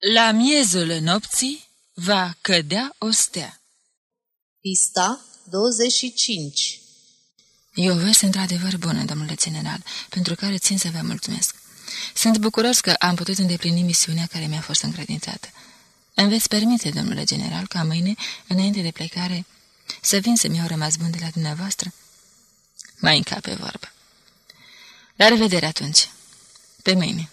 La miezul nopții va cădea o stea. Pista 25 E o veste într-adevăr bună, domnule general, pentru care țin să vă mulțumesc. Sunt bucuros că am putut îndeplini misiunea care mi-a fost încredințată. Îmi veți permite, domnule general, ca mâine, înainte de plecare, să vin să-mi iau rămas bun de la dumneavoastră? Mai încape vorbă. La revedere atunci. Pe mâine.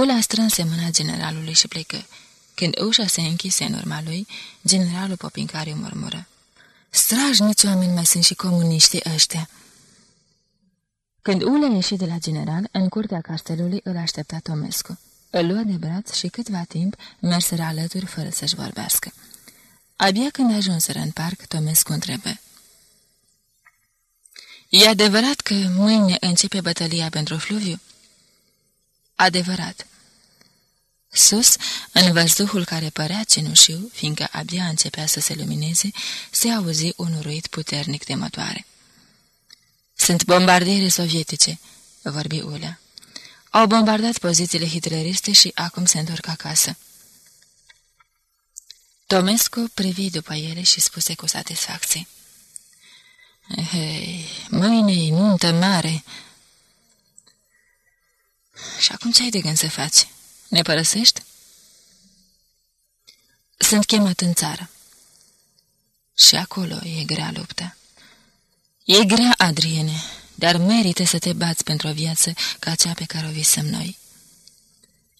Ula strânse mâna generalului și plecă. Când ușa se închise în urma lui, generalul Popincariu murmură. Strajnici oameni mai sunt și comuniștii ăștia. Când Ula ieși de la general, în curtea castelului îl aștepta Tomescu. Îl luă de braț și câtva timp merseră alături fără să-și vorbească. Abia când ajunseră în parc, Tomescu întrebă. E adevărat că mâine începe bătălia pentru Fluviu? Adevărat. Sus, în văzduhul care părea cenușiu, fiindcă abia începea să se lumineze, se auzi un uruit puternic de motoare. Sunt bombardiere sovietice," vorbi Ulea. Au bombardat pozițiile hitleriste și acum se întorc acasă. Tomescu privi după ele și spuse cu satisfacție. Hei, mâine e nuntă mare. Și acum ce ai de gând să faci? Ne părăsești? Sunt chemat în țară. Și acolo e grea lupta. E grea, Adriene, dar merită să te bați pentru o viață ca cea pe care o visăm noi.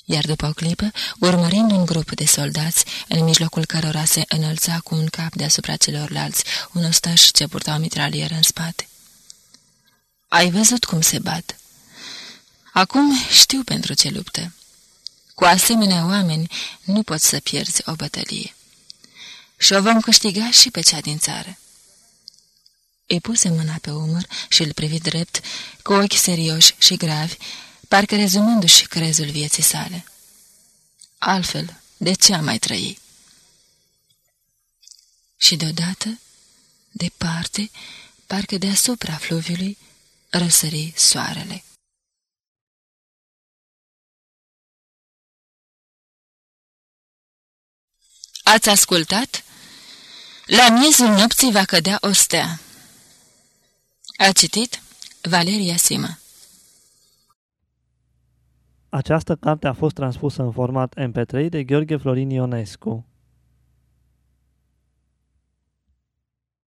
Iar după o clipă, urmărind un grup de soldați, în mijlocul cărora se înălța cu un cap deasupra celorlalți, un ostaș ce purta o mitralieră în spate. Ai văzut cum se bat? Acum știu pentru ce luptă. Cu asemenea oameni nu poți să pierzi o bătălie. Și o vom câștiga și pe cea din țară. Îi puse mâna pe umăr și îl privi drept, cu ochi serioși și gravi, parcă rezumându-și crezul vieții sale. Altfel, de ce am mai trăi? Și deodată, departe, parcă deasupra fluviului, răsări soarele. Ați ascultat? La miezul nopții va cădea o stea. A citit Valeria Sima Această carte a fost transpusă în format MP3 de Gheorghe Florin Ionescu.